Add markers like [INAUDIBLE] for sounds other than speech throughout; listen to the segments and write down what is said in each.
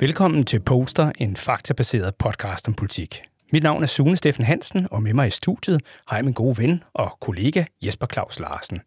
Velkommen til Poster, en faktabaseret podcast om politik. Mit navn er Sune Steffen Hansen, og med mig i studiet har jeg min gode ven og kollega Jesper Claus Larsen.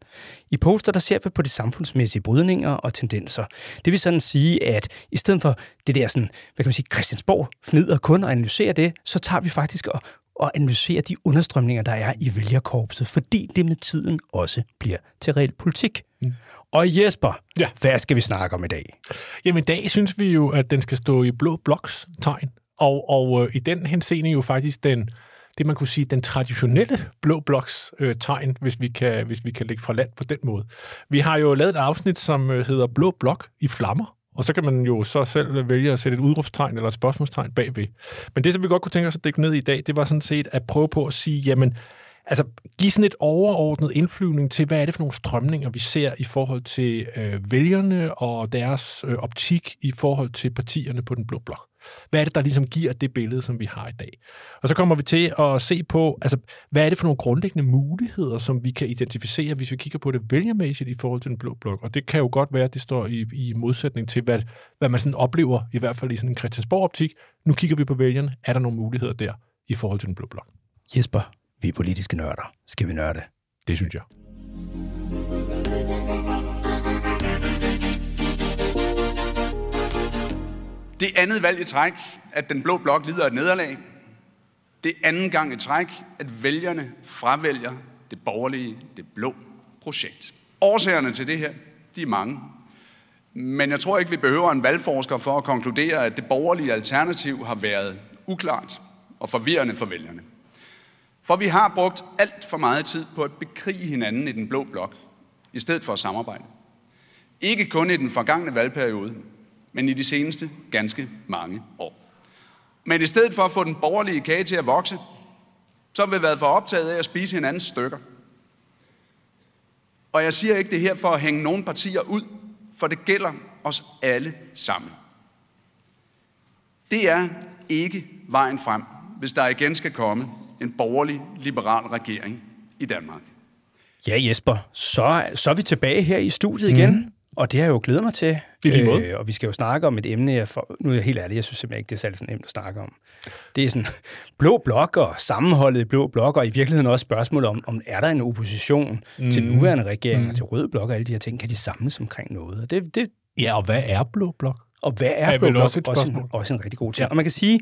I Poster der ser vi på de samfundsmæssige brydninger og tendenser. Det vil sådan sige, at i stedet for det der sådan, hvad kan man sige, Christiansborg fnider kun og analyserer det, så tager vi faktisk og, og analyserer de understrømninger, der er i vælgerkorpset, fordi det med tiden også bliver til reel politik. Mm. Og Jesper, ja. hvad skal vi snakke om i dag? Jamen i dag synes vi jo, at den skal stå i blå bloks tegn. Og, og øh, i den henseende jo faktisk den, det man kunne sige, den traditionelle blå bloks øh, tegn, hvis vi, kan, hvis vi kan lægge fra land på den måde. Vi har jo lavet et afsnit, som øh, hedder Blå Blok i flammer, og så kan man jo så selv vælge at sætte et udråbstegn eller et spørgsmålstegn bagved. Men det, som vi godt kunne tænke os at dække ned i dag, det var sådan set at prøve på at sige, jamen, altså give sådan et overordnet indflyvning til, hvad er det for nogle strømninger, vi ser i forhold til øh, vælgerne og deres øh, optik i forhold til partierne på den blå blok. Hvad er det, der ligesom giver det billede, som vi har i dag? Og så kommer vi til at se på, altså, hvad er det for nogle grundlæggende muligheder, som vi kan identificere, hvis vi kigger på det vælgermæssigt i forhold til den blå blok. Og det kan jo godt være, at det står i, i modsætning til, hvad, hvad man sådan oplever, i hvert fald i sådan en Christiansborg-optik. Nu kigger vi på vælgerne. Er der nogle muligheder der i forhold til den blå blok? Jesper, vi er politiske nørder. Skal vi nørde? Det synes jeg. Det er andet valg i træk, at den blå blok lider et nederlag. Det er anden gang i træk, at vælgerne fravælger det borgerlige, det blå projekt. Årsagerne til det her, de er mange. Men jeg tror ikke, vi behøver en valgforsker for at konkludere, at det borgerlige alternativ har været uklart og forvirrende for vælgerne. For vi har brugt alt for meget tid på at bekrige hinanden i den blå blok, i stedet for at samarbejde. Ikke kun i den forgangne valgperiode, men i de seneste ganske mange år. Men i stedet for at få den borgerlige kage til at vokse, så har vi været for optaget af at spise hinandens stykker. Og jeg siger ikke det her for at hænge nogle partier ud, for det gælder os alle sammen. Det er ikke vejen frem, hvis der igen skal komme en borgerlig liberal regering i Danmark. Ja, Jesper, så, så er vi tilbage her i studiet igen. Mm. Og det har jeg jo glædet mig til. I lige måde. Øh, og vi skal jo snakke om et emne, jeg for, nu er jeg helt ærlig, jeg synes simpelthen ikke, det er særlig sådan nemt at snakke om. Det er sådan [LAUGHS] blå blok og sammenholdet i blå blok, og i virkeligheden også spørgsmål om, om er der en opposition mm. til nuværende regering mm. og til rød blok og alle de her ting, kan de samles omkring noget? Og det, det, ja, og hvad er blå blok? Og hvad er, er blå blok? Også, et også, en, også en rigtig god ting. Ja. Og man kan sige,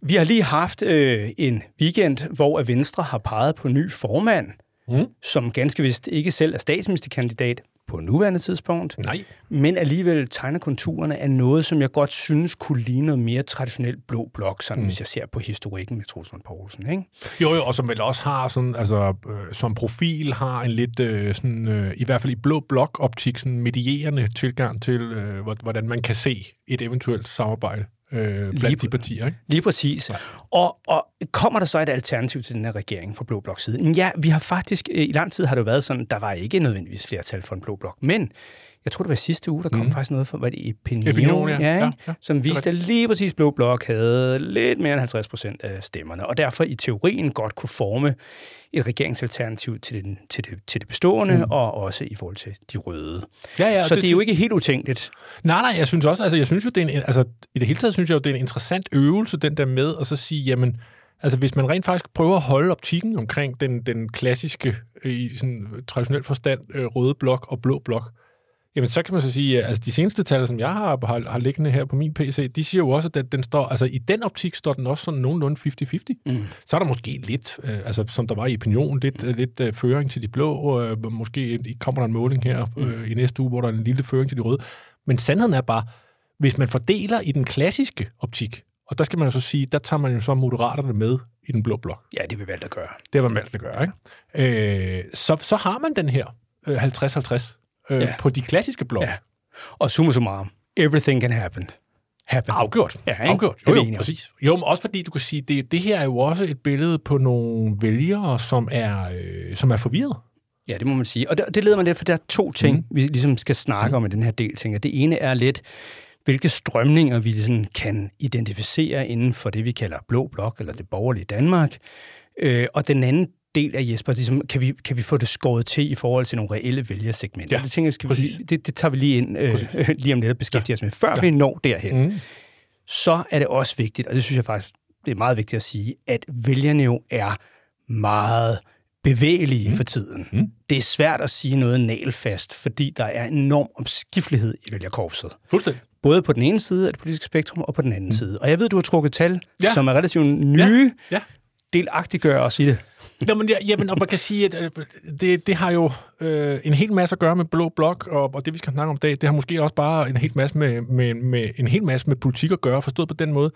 vi har lige haft øh, en weekend, hvor Venstre har peget på ny formand, mm. som ganske vist ikke selv er statsministerkandidat, på nuværende tidspunkt. Nej. Men alligevel tegner konturerne af noget, som jeg godt synes kunne ligne noget mere traditionelt blå blok, sådan, mm. hvis jeg ser på historikken med Troels Poulsen. Ikke? Jo, jo, og som vel også har sådan, altså, øh, som profil har en lidt, øh, sådan, øh, i hvert fald i blå blok-optik, sådan medierende tilgang til, øh, hvordan man kan se et eventuelt samarbejde øh, blandt lige, de partier. Ikke? Lige præcis. Ja. Og, og kommer der så et alternativ til den her regering fra Blå Blok side? Ja, vi har faktisk, øh, i lang tid har det jo været sådan, der var ikke nødvendigvis flertal for en Blå Blok, men jeg tror, det var sidste uge, der kom mm. faktisk noget fra, hvad det Epinion, Epinion ja. Ja, ja, ja, som viste, at lige præcis Blå Blok havde lidt mere end 50 procent af stemmerne, og derfor i teorien godt kunne forme et regeringsalternativ til, den, til, det, til det bestående, mm. og også i forhold til de røde. Ja, ja, så det, det er jo ikke helt utænkeligt. Nej, nej, jeg synes også, altså jeg synes jo, det er en, altså i det hele taget synes jeg jo, det er en interessant øvelse, den der med at så sige, jamen, Altså hvis man rent faktisk prøver at holde optikken omkring den, den klassiske, i sådan traditionel forstand, øh, røde blok og blå blok, Jamen, så kan man så sige, altså de seneste tal, som jeg har, har, har liggende her på min PC, de siger jo også, at den står, altså i den optik står den også sådan nogenlunde 50-50. Mm. Så er der måske lidt, øh, altså som der var i opinion, lidt, mm. lidt øh, føring til de blå, øh, måske kommer der en måling her øh, mm. i næste uge, hvor der er en lille føring til de røde. Men sandheden er bare, hvis man fordeler i den klassiske optik, og der skal man jo så sige, der tager man jo så moderaterne med i den blå blok. Ja, det vil valgt at gøre. Det har man valgt at gøre, ikke? Øh, så, så har man den her øh, 50-50 øh, ja. på de klassiske blog. Ja. Og summa summarum, everything can happen. happen. Afgjort. Ja, ikke? Afgjort. Jo, jo, jo præcis. Jo, men også fordi du kan sige, det, det her er jo også et billede på nogle vælgere, som er, øh, som er forvirret. Ja, det må man sige. Og det, det leder mig lidt, for der er to ting, mm. vi ligesom skal snakke mm. om i den her del. Tænker. Det ene er lidt, hvilke strømninger vi sådan kan identificere inden for det, vi kalder blå blok, eller det borgerlige Danmark. Øh, og den anden del af Jesper, ligesom, kan, vi, kan vi få det skåret til i forhold til nogle reelle vælgersegmenter? Ja, det, tænker, skal vi, det, det tager vi lige ind øh, [LAUGHS] lige om lidt at beskæftige ja. os med, før ja. vi når derhen. Mm. så er det også vigtigt, og det synes jeg faktisk, det er meget vigtigt at sige, at vælgerne jo er meget bevægelige mm. for tiden. Mm. Det er svært at sige noget nalfast, fordi der er enorm omskiftelighed i vælgerkorpset. Fuldstændig. Både på den ene side af det politiske spektrum og på den anden mm. side. Og jeg ved, du har trukket tal, ja. som er relativt nye. Ja. Ja delagtiggøre os i det. Men ja, jamen, og man kan sige, at det, det har jo øh, en hel masse at gøre med Blå Blok, og, og det, vi skal snakke om i dag, det har måske også bare en hel masse med, med, med, en hel masse med politik at gøre, forstået på den måde,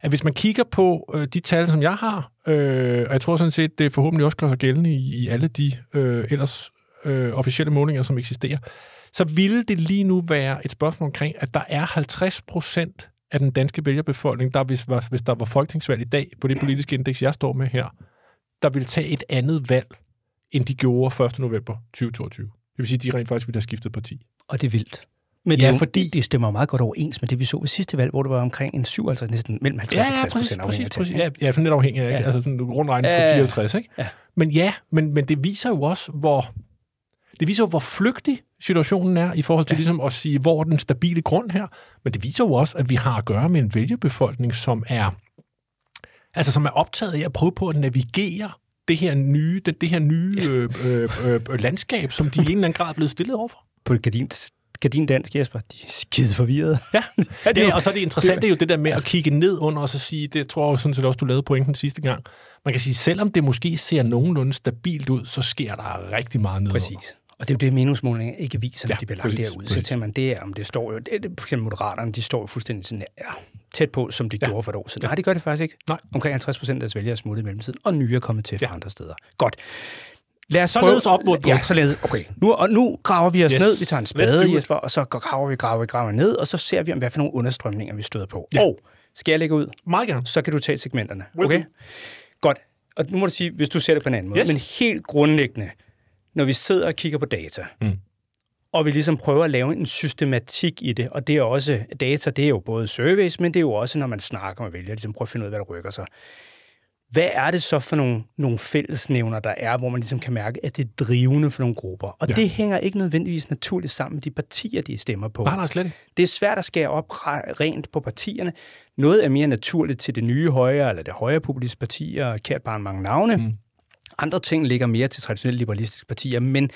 at hvis man kigger på øh, de tal, som jeg har, øh, og jeg tror sådan set, det forhåbentlig også gør sig gældende i, i alle de øh, ellers øh, officielle målinger, som eksisterer, så ville det lige nu være et spørgsmål omkring, at der er 50 procent af den danske vælgerbefolkning, der hvis, hvis der var folketingsvalg i dag, på det politiske indeks, jeg står med her, der ville tage et andet valg, end de gjorde 1. november 2022. Det vil sige, at de rent faktisk ville have skiftet parti. Og det er vildt. Men ja, det, fordi det stemmer meget godt overens med det, vi så ved sidste valg, hvor det var omkring en 57, næsten mellem 50 og 60 procent afhængig af præcis, Ja, ja, for lidt afhængig af, ja. altså sådan rundregnet ja, 54, ikke? Ja. Men ja, men, men det viser jo også, hvor, det viser jo, hvor flygtig situationen er i forhold til ja. ligesom at sige, hvor er den stabile grund her. Men det viser jo også, at vi har at gøre med en vælgerbefolkning, som er, altså, som er optaget af at prøve på at navigere det her nye, det, det her nye øh, øh, øh, landskab, som de i en eller anden grad er blevet stillet overfor. På gardins gardin dansk, Jesper, de er skide forvirret. Ja, [LAUGHS] ja, det, ja og så er det interessante det er jo det der med at kigge ned under og så sige, det tror jeg sådan set også, du lavede pointen sidste gang. Man kan sige, selvom det måske ser nogenlunde stabilt ud, så sker der rigtig meget nedenunder. Præcis. Og det er jo det, meningsmålinger ikke viser, når ja, de bliver lagt derude. Så tænker man, det er, om det står jo, det, for eksempel Moderaterne, de står jo fuldstændig sådan, ja, tæt på, som de ja. gjorde for et år siden. Ja. Nej, de gør det faktisk ikke. Nej. Omkring 50 procent af deres vælgere er smuttet i mellemtiden, og nye er kommet til fra ja. andre steder. Godt. Lad os således op mod Ja, således. Okay, nu, og nu graver vi os yes. ned. Vi tager en spade, Jesper, og så graver vi, graver vi, graver ned, og så ser vi, om hvad for nogle understrømninger vi støder på. Ja. Og skal jeg lægge ud? Meget gerne. Så kan du tage segmenterne. Okay? Godt. Og nu må du sige, hvis du ser det på en anden måde. Yes. Men helt grundlæggende, når vi sidder og kigger på data, mm. og vi ligesom prøver at lave en systematik i det, og det er også, data, det er jo både surveys, men det er jo også, når man snakker med vælgere, ligesom prøver at finde ud af, hvad der rykker sig hvad er det så for nogle, nogle fællesnævner, der er, hvor man ligesom kan mærke, at det er drivende for nogle grupper? Og ja. det hænger ikke nødvendigvis naturligt sammen med de partier, de stemmer på. Nej, nej, slet ikke. Det er svært at skære op rent på partierne. Noget er mere naturligt til det nye højre, eller det højre populistiske partier, kært bare mange navne. Mm. Andre ting ligger mere til traditionelle liberalistiske partier, men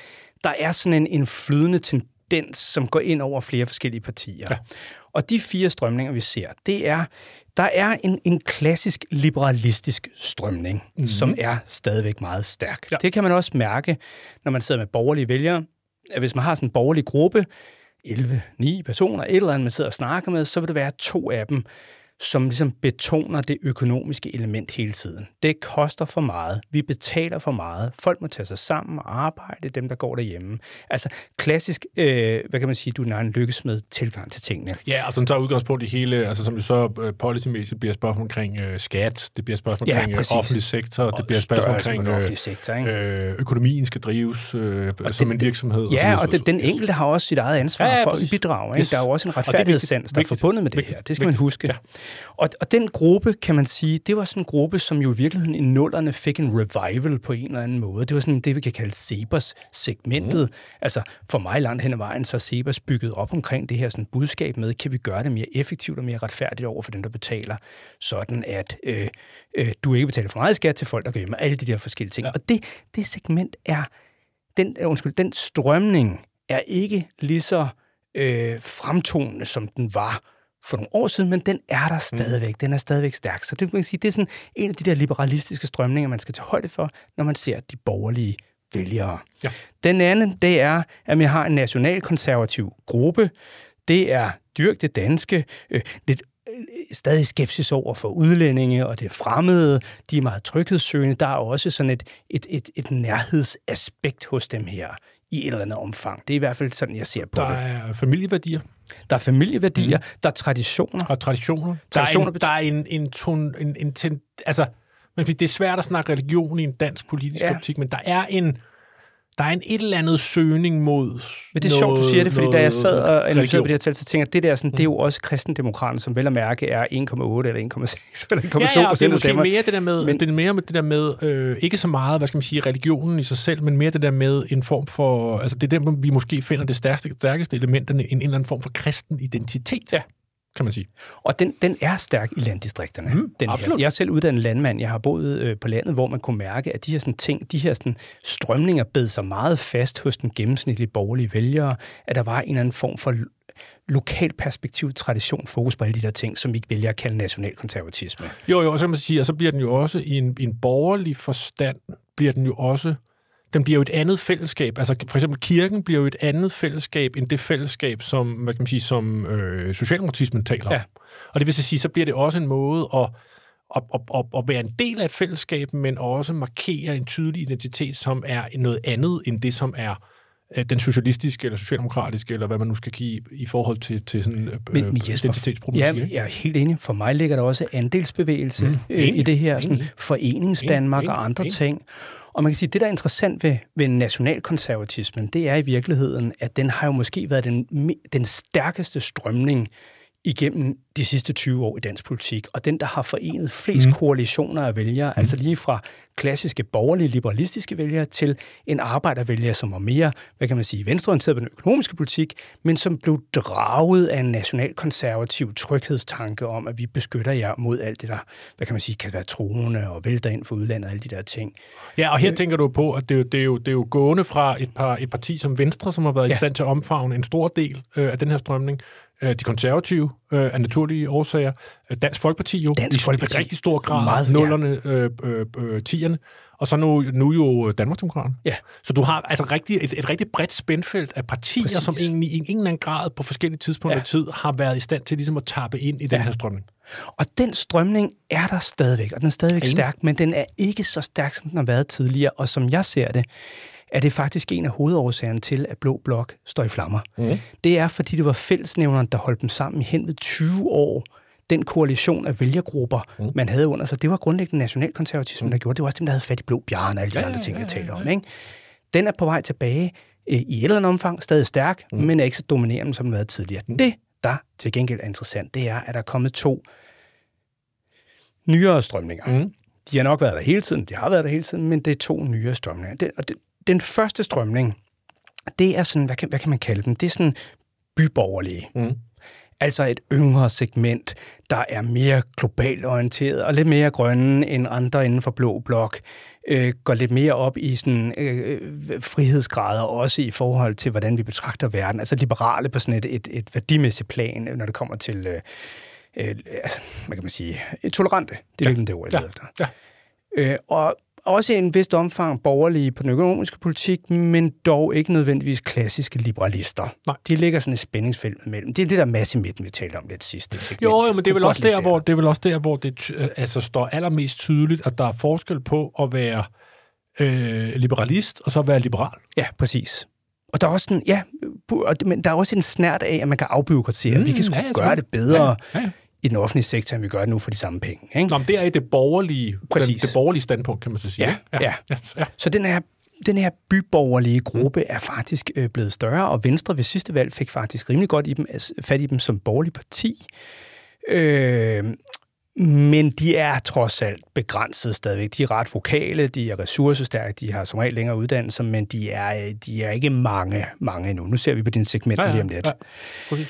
der er sådan en, en flydende tendens, som går ind over flere forskellige partier. Ja. Og de fire strømninger, vi ser, det er der er en, en klassisk liberalistisk strømning, mm-hmm. som er stadigvæk meget stærk. Ja. Det kan man også mærke, når man sidder med borgerlige vælgere. At hvis man har sådan en borgerlig gruppe, 11, 9 personer, et eller andet, man sidder og snakker med, så vil det være to af dem, som ligesom betoner det økonomiske element hele tiden. Det koster for meget. Vi betaler for meget. Folk må tage sig sammen og arbejde, dem der går derhjemme. Altså klassisk, øh, hvad kan man sige, du har en lykkes med tilgang til tingene. Ja, og som tager udgangspunkt i hele, altså som så uh, policymæssigt bliver spørgsmål omkring uh, skat, det bliver spørgsmål omkring ja, uh, offentlig sektor, og det bliver spørgsmål omkring uh, sektor, ikke? Uh, økonomien skal drives uh, som en virksomhed. Ja, og, og det, den enkelte har også sit eget ansvar ja, ja, for at bidrage. Ikke? Yes. Der er jo også en retfærdighedssans, der er forbundet med det her. Det skal man huske. Ja. Og, og den gruppe, kan man sige, det var sådan en gruppe, som jo i virkeligheden i nullerne fik en revival på en eller anden måde. Det var sådan det, vi kan kalde Sebers-segmentet. Mm. Altså for mig langt hen ad vejen, så er Sebers bygget op omkring det her sådan budskab med, kan vi gøre det mere effektivt og mere retfærdigt over for dem, der betaler, sådan at øh, øh, du ikke betaler for meget skat til folk, der gør hjemme, alle de der forskellige ting. Ja. Og det, det segment er, den, undskyld, den strømning er ikke lige så øh, fremtonende, som den var for nogle år siden, men den er der mm. stadigvæk. Mm. Den er stadigvæk stærk. Så det, man kan sige, det er sådan en af de der liberalistiske strømninger, man skal tage højde for, når man ser de borgerlige vælgere. Ja. Den anden, det er, at vi har en nationalkonservativ gruppe. Det er dyrk det danske, øh, lidt øh, stadig skepsis over for udlændinge og det fremmede. De er meget tryghedssøgende. Der er også sådan et, et, et, et nærhedsaspekt hos dem her i et eller andet omfang. Det er i hvert fald sådan, jeg ser på der det. Der er familieværdier. Der er familieværdier, mm. der er traditioner. Og traditioner. traditioner der er en, der er en, en, ton, en, en ten, altså, det er svært at snakke religion i en dansk politisk ja. optik, men der er en der er en et eller andet søgning mod Men det er noget, sjovt, du siger det, fordi da jeg sad og analyserede på det her tal, så tænker jeg, at det der, sådan, mm. det er jo også kristendemokraterne, som vel at mærke er 1,8 eller 1,6 eller 1,2 ja, ja, og det er måske mere det der med, men, det er mere med det der med, øh, ikke så meget, hvad skal man sige, religionen i sig selv, men mere det der med en form for, altså det er der, vi måske finder det stærkeste, stærkeste element, en, en eller anden form for kristen identitet. Ja. Kan man sige. Og den, den er stærk i landdistrikterne. Mm, den her. absolut. Jeg er selv uddannet landmand. Jeg har boet øh, på landet, hvor man kunne mærke, at de her sådan, ting, de her sådan, strømninger bed sig meget fast hos den gennemsnitlige borgerlige vælgere, at der var en eller anden form for lokal perspektiv, tradition, fokus på alle de der ting, som vi vælger at kalde nationalkonservatisme. Jo, jo, så kan man sige, og så bliver den jo også i en, i en borgerlig forstand, bliver den jo også den bliver jo et andet fællesskab. Altså for eksempel kirken bliver jo et andet fællesskab end det fællesskab, som, hvad kan man sige, som øh, socialdemokratismen taler om. Ja. Og det vil så sige, så bliver det også en måde at, at, at, at, at være en del af et fællesskab, men også markere en tydelig identitet, som er noget andet end det, som er øh, den socialistiske eller socialdemokratiske, eller hvad man nu skal give i forhold til, til sådan øh, Men, men Jesper, identitetsproblematik. Ja, jeg er helt enig. For mig ligger der også andelsbevægelse mm, øh, i det her, sådan. Foreningsdanmark Enig, og andre enig. ting. Og man kan sige, at det, der er interessant ved, ved nationalkonservatismen, det er i virkeligheden, at den har jo måske været den, den stærkeste strømning igennem de sidste 20 år i dansk politik, og den, der har forenet flest mm. koalitioner af vælgere, mm. altså lige fra klassiske borgerlige, liberalistiske vælgere til en arbejdervælger, som var mere, hvad kan man sige, venstreorienteret på den økonomiske politik, men som blev draget af en nationalkonservativ tryghedstanke om, at vi beskytter jer mod alt det, der, hvad kan man sige, kan være troende og vælter ind for udlandet og alle de der ting. Ja, og her tænker du på, at det, er jo- det, er jo, det er jo gående fra et, par, et parti som Venstre, som har været ja. I stand til at omfavne en stor del øh, af den her strømning. Øh, de konservative øh, af naturlige årsager. Øh, Dansk Folkeparti jo. Dansk i Folkeparti. I rigtig stor grad. Meget, ja. nullerne, øh, øh, øh, tierne. Og så nu, nu jo Danmarksdemokraterne. Ja. Så du har altså rigtig, et, et rigtig bredt spændfelt af partier, Præcis. som egentlig i en eller anden grad på forskellige tidspunkter Ja. ja. tid har været i stand til ligesom at tappe ind i den her strømning. Og den strømning er der stadigvæk, og den er stadigvæk Enig. stærk, men den er ikke så stærk, som den har været tidligere. Og som jeg ser det, er det faktisk en af hovedårsagerne til, at Blå Blok står i flammer. Mm. Det er, fordi det var fællesnævneren, der holdt dem sammen i hen ved 20 år. Den koalition af vælgergrupper, mm. man havde under sig, det var grundlæggende nationalkonservatismen, mm. der gjorde det. Det var også dem, der havde fat i Blå Bjørn og alle de ja, andre ting, jeg taler om. Ikke? Den er på vej tilbage øh, i et eller andet omfang, stadig stærk, mm. men er ikke så dominerende, som den har været tidligere. Mm. Det, der til gengæld er interessant, det er, at der er kommet to nyere strømninger. Mm. De har nok været der hele tiden, de har været der hele tiden, men det er to nyere strømninger. Den, og det, den første strømning, det er sådan, hvad kan, hvad kan man kalde dem? Det er sådan byborgerlige. Mm. Altså et yngre segment, der er mere globalt orienteret og lidt mere grønne end andre inden for blå blok. Øh, går lidt mere op i sådan, øh, frihedsgrader, også i forhold til, hvordan vi betragter verden. Altså liberale på sådan et, et, et værdimæssigt plan, når det kommer til, øh, øh, altså, hvad kan man sige, tolerante. Det er ja. det ord, jeg Ja. efter. Ja. Øh, og også i en vist omfang borgerlige på den økonomiske politik, men dog ikke nødvendigvis klassiske liberalister. Nej. De ligger sådan et spændingsfelt mellem. Det er det der masse i midten, vi talte om lidt sidst. Det segment. Jo, jo, men det er vel også der, ligge hvor det er vel også der, hvor det øh, altså står allermest tydeligt, at der er forskel på at være øh, liberalist og så være liberal. Ja, præcis. Og der er også sådan, ja, men der er også en snært af, at man kan afbyråkratisere. Mm, vi kan sgu ja, gøre det bedre Ja, ja. I den offentlige sektor, end vi gør det nu for de samme penge. Ikke? Nå, men det er i det borgerlige, den, det borgerlige standpunkt, kan man så sige. Ja, ikke? ja. ja, ja. Så den her, den her byborgerlige gruppe er faktisk øh, blevet større, og Venstre ved sidste valg fik faktisk rimelig godt i dem, altså, fat i dem som borgerlig parti. Øh, men de er trods alt begrænset stadigvæk. De er ret vokale, de er ressourcestærke, de har som regel længere uddannelser, men de er, øh, de er ikke mange, mange endnu. Nu ser vi på din segment Ja, ja, lige om lidt. ja. Præcis.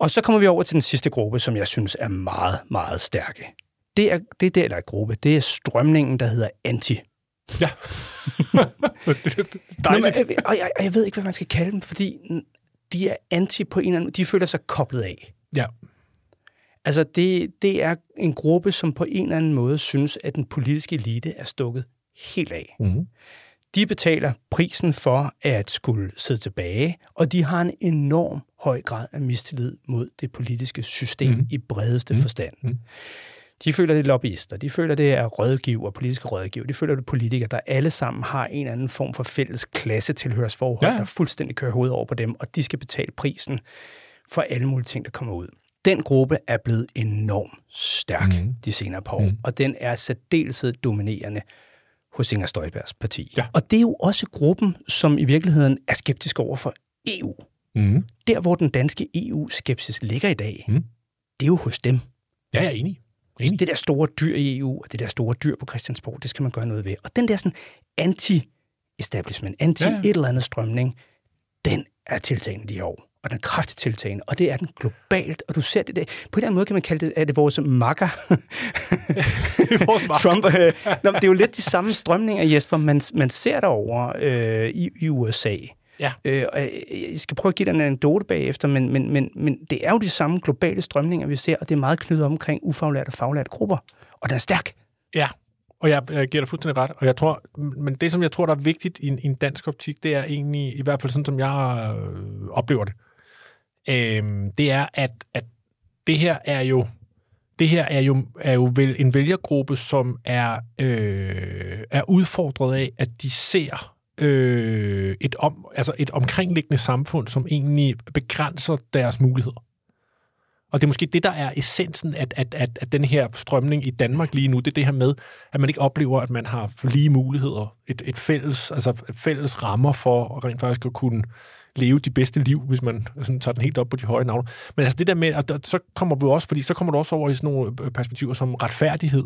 Og så kommer vi over til den sidste gruppe, som jeg synes er meget, meget stærke. Det er, det er der, der er gruppe. Det er strømningen, der hedder anti. Ja. [LAUGHS] Nå, men, og jeg, og jeg ved ikke, hvad man skal kalde dem, fordi de er anti på en eller anden måde. De føler sig koblet af. Ja. Altså, det, det er en gruppe, som på en eller anden måde synes, at den politiske elite er stukket helt af. Mm. De betaler prisen for at skulle sidde tilbage, og de har en enorm høj grad af mistillid mod det politiske system mm. i bredeste mm. forstand. Mhm. De føler, det er lobbyister, de føler, det er rådgiver, politiske rådgiver, de føler, det er politikere, der alle sammen har en eller anden form for fælles klassetilhørsforhold, Ja, der fuldstændig kører hovedet over på dem, og de skal betale prisen for alle mulige ting, der kommer ud. Den gruppe er blevet enormt stærk mm. de senere par år, mm. og den er særdeleshed dominerende hos Inger Støjbergs parti. Ja. Og det er jo også gruppen, som i virkeligheden er skeptisk over for EU. Mm. Der, hvor den danske EU-skepsis ligger i dag, Mm. det er jo hos dem. Ja, jeg er enig. Så det der store dyr i EU, og det der store dyr på Christiansborg, det skal man gøre noget ved. Og den der sådan anti-establishment, Ja, ja. anti-et eller andet strømning, den er tiltagende de år. Og den er kraftigt tiltagende, og det er den globalt, og du ser det der. På en eller anden måde kan man kalde det, er det vores makker. [LAUGHS] Vores. Trump. Øh, nå, det er jo lidt de samme strømninger, Jesper, man, man ser derovre øh, i, i USA. Ja. Øh, og jeg jeg skal prøve at give dig en anekdote bagefter, men, men, men, men det er jo de samme globale strømninger, vi ser, og det er meget knyttet omkring ufaglærte og faglærte grupper. Og den er stærk. Ja, og jeg, jeg giver dig fuldstændig ret. Og jeg tror, men det, som jeg tror, der er vigtigt i en, i en dansk optik, det er egentlig, i hvert fald sådan, som jeg øh, oplever det, øh, Øhm, det er, at, at det her er jo det her er jo, er jo vel en vælgergruppe, som er, øh, er udfordret af, at de ser øh, et, om, altså et omkringliggende samfund, som egentlig begrænser deres muligheder. Og det er måske det, der er essensen af, at, at, at den her strømning i Danmark lige nu, det er det her med, at man ikke oplever, at man har lige muligheder, et, et fælles, altså et fælles rammer for at rent faktisk at kunne leve de bedste liv, hvis man sådan, tager den helt op på de høje navne. Men altså det der med, at så kommer vi også, fordi så kommer du også over i sådan nogle øh, perspektiver som retfærdighed,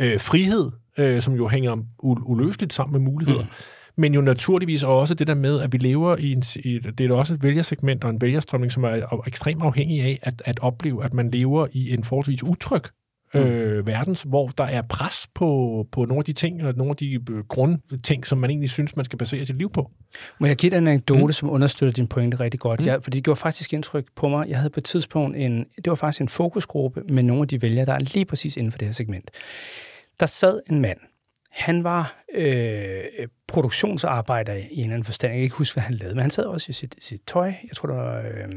øh, frihed, øh, som jo hænger u- uløseligt sammen med muligheder. Mm. Men jo naturligvis også det der med, at vi lever i en... I, det er også et vælgersegment og en vælgerstrømning, som er ekstremt afhængig af at, at opleve, at man lever i en forholdsvis utryg øh, verden, hvor der er pres på, på nogle af de ting, og nogle af de øh, grundting, som man egentlig synes, man skal basere sit liv på. Må jeg give dig en anekdote, mm. som understøtter din pointe rigtig godt? Mm. Jeg, fordi det gjorde faktisk indtryk på mig. Jeg havde på et tidspunkt en, det var faktisk en fokusgruppe med nogle af de vælgere, der er lige præcis inden for det her segment. Der sad en mand. Han var øh, produktionsarbejder i en eller anden forstand. Jeg kan ikke huske, hvad han lavede, men han sad også i sit, sit tøj. Jeg tror, der var, øh,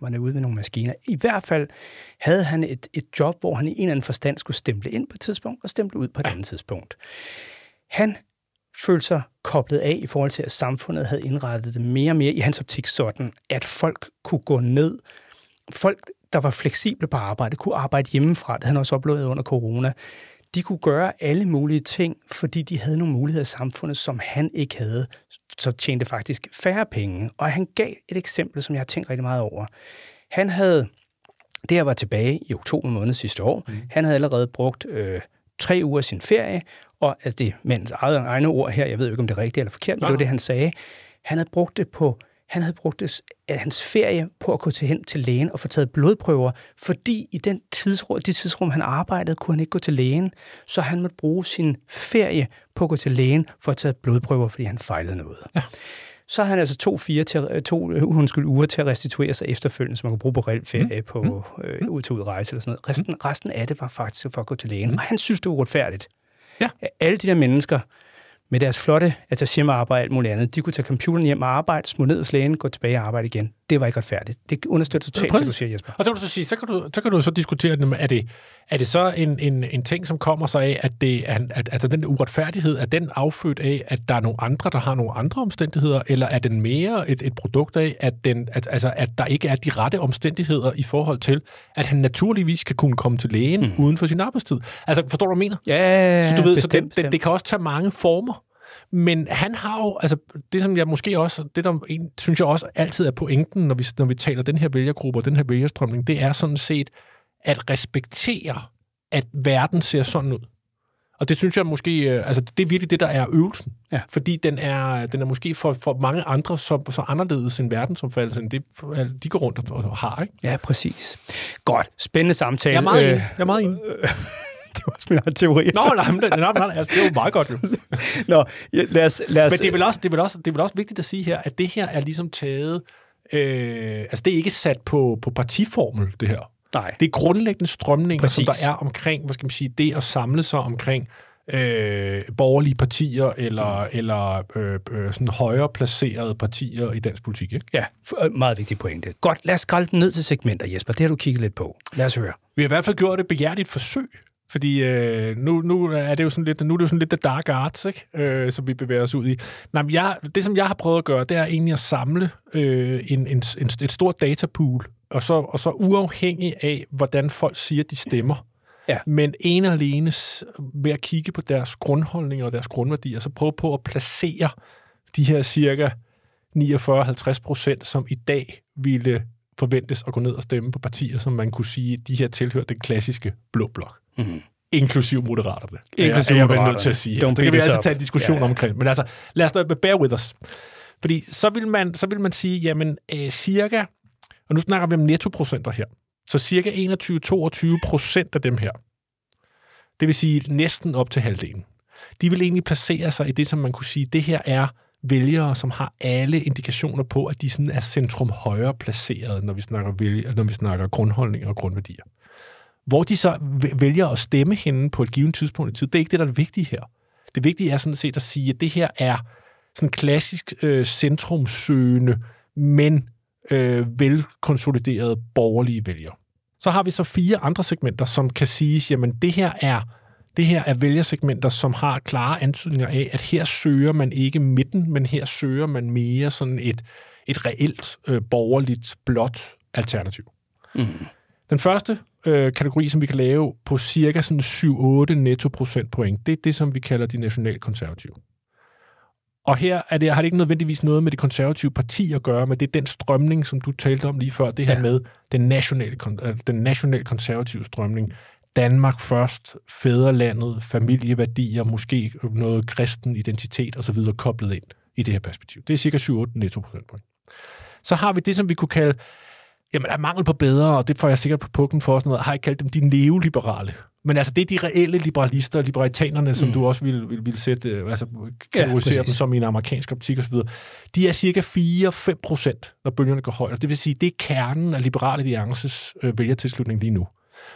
var han ude ved nogle maskiner. I hvert fald havde han et, et job, hvor han i en eller anden forstand skulle stemple ind på et tidspunkt, og stemple ud på et andet tidspunkt. Han følte sig koblet af i forhold til, at samfundet havde indrettet det mere og mere i hans optik sådan, at folk kunne gå ned. Folk, der var fleksible på arbejde, kunne arbejde hjemmefra. Det havde han også oplevet under corona. De kunne gøre alle mulige ting, fordi de havde nogle muligheder i samfundet, som han ikke havde. Så tjente faktisk færre penge. Og han gav et eksempel, som jeg har tænkt rigtig meget over. Han havde, det her var tilbage i oktober måned sidste år, mm. han havde allerede brugt øh, tre uger af sin ferie, og altså det er eget, egne ord her, jeg ved ikke, om det er rigtigt eller forkert, men det var det, han sagde. Han havde brugt det på han havde brugt det, hans ferie på at gå til hen til lægen og få taget blodprøver, fordi i den tidsrum, de tidsrum, han arbejdede, kunne han ikke gå til lægen, så han måtte bruge sin ferie på at gå til lægen for at tage blodprøver, fordi han fejlede noget. Ja. Så havde han altså to, fire til, to undskyld, uger til at restituere sig efterfølgende, så man kunne bruge på reelt ferie mm. på øh, ud til udrejse eller sådan noget. Resten, resten af det var faktisk for at gå til lægen, mm. og han synes, det var uretfærdigt. Ja. Alle de der mennesker, med deres flotte attachement og alt muligt andet. De kunne tage computeren hjem og arbejde, smutte ned hos lægen, gå tilbage og arbejde igen. Det var ikke retfærdigt. Det understøtter totalt, hvad du siger, Jesper. Og så kan du så sige, så kan du, så kan du så diskutere, er det, er det så en, en, en ting, som kommer sig af, at, det, at, at altså den uretfærdighed, er den affødt af, at der er nogle andre, der har nogle andre omstændigheder, eller er den mere et, et produkt af, at, den, at, altså, at der ikke er de rette omstændigheder i forhold til, at han naturligvis skal kunne komme til lægen mm. uden for sin arbejdstid? Altså, forstår du, hvad jeg mener? Ja, så du ved, bestemt, så det, bestemt. det, det kan også tage mange former. Men han har jo, altså det som jeg måske også, det der synes jeg også altid er pointen, når vi, når vi taler den her vælgergruppe og den her vælgerstrømning, det er sådan set at respektere, at verden ser sådan ud. Og det synes jeg måske, øh, altså det er virkelig det, der er øvelsen. Ja. Fordi den er, den er måske for, for mange andre så, så anderledes end verdensomfattelsen, det de går rundt og, og har, ikke? Ja, præcis. Godt. Spændende samtale. Jeg er meget Øh, enig. Jeg er meget enig. [LAUGHS] det var også min egen teori. Nå, nej, nej, nej, nej, altså, det er jo meget godt jo. Nå ja, lad os... Lad os Men det er, vel også, det, er vel også, det er vel også vigtigt at sige her, at det her er ligesom taget... Øh, altså, det er ikke sat på, på partiformel, det her. Nej. Det er grundlæggende strømninger, Præcis. som der er omkring, hvad skal man sige, det at samle sig omkring øh, borgerlige partier eller, mm. eller øh, øh, sådan højere placerede partier i dansk politik. Ikke? Ja, øh, meget vigtig pointe. Godt, lad os skralde den ned til segmenter, Jesper. Det har du kigget lidt på. Lad os høre. Vi har i hvert fald gjort et begærligt forsøg, fordi øh, nu, nu, er det jo sådan lidt, nu er det jo sådan lidt the dark arts, ikke? Øh, som vi bevæger os ud i. Nej, men jeg, det, som jeg har prøvet at gøre, det er egentlig at samle øh, en, en, en, et stort datapool, og så, og så uafhængig af, hvordan folk siger, de stemmer, Ja. men en og alene ved at kigge på deres grundholdninger og deres grundværdier, så prøve på at placere de her cirka 49-50 procent, som i dag ville forventes at gå ned og stemme på partier, som man kunne sige, de her tilhører den klassiske blå blok. Mm-hmm. Inklusiv moderaterne. Inklusiv jeg vel Moderaterne. nødt til at sige. Don't Det kan vi up. tage en diskussion Ja, ja, ja. omkring. Men altså, lad os da bear with us. Fordi så vil man, så vil man sige, jamen, øh, cirka Og nu snakker vi om nettoprocenter her. Så cirka 21-22 procent af dem her, det vil sige næsten op til halvdelen, de vil egentlig placere sig i det, som man kunne sige, det her er vælgere, som har alle indikationer på, at de sådan er centrum højre placeret, når vi snakker, vælger, når vi snakker grundholdninger og grundværdier. Hvor de så vælger at stemme henne på et givet tidspunkt i tid, det er ikke det, der er det vigtige her. Det vigtige er sådan set at sige, at det her er sådan klassisk øh, centrumsøgende, men øh, velkonsoliderede borgerlige vælgere. Så har vi så fire andre segmenter, som kan siges, jamen det her er det her er vælgersegmenter, som har klare antydninger af, at her søger man ikke midten, men her søger man mere sådan et, et reelt øh, borgerligt blot alternativ. Mm. Den første øh, kategori, som vi kan lave på cirka sådan 7-8 netto procentpoint, det er det, som vi kalder de nationalkonservative. Og her er det, har det ikke nødvendigvis noget med det konservative parti at gøre, men det er den strømning, som du talte om lige før, det her ja. med den nationale, øh, den nationale konservative strømning. Danmark først, fædrelandet, familieværdier, måske noget kristen identitet osv. koblet ind i det her perspektiv. Det er cirka 7-8 netto procentpoint. Så har vi det, som vi kunne kalde Jamen, der er mangel på bedre, og det får jeg sikkert på pukken for, sådan noget, har jeg kaldt dem de neoliberale. Men altså, det er de reelle liberalister, liberalitanerne, som mm. du også vil, vil, vil sætte, øh, altså kategorisere ja, dem som i en amerikansk optik osv. De er cirka 4-5 procent, når bølgerne går højt. Det vil sige, det er kernen af Liberale Alliances øh, vælgertilslutning lige nu.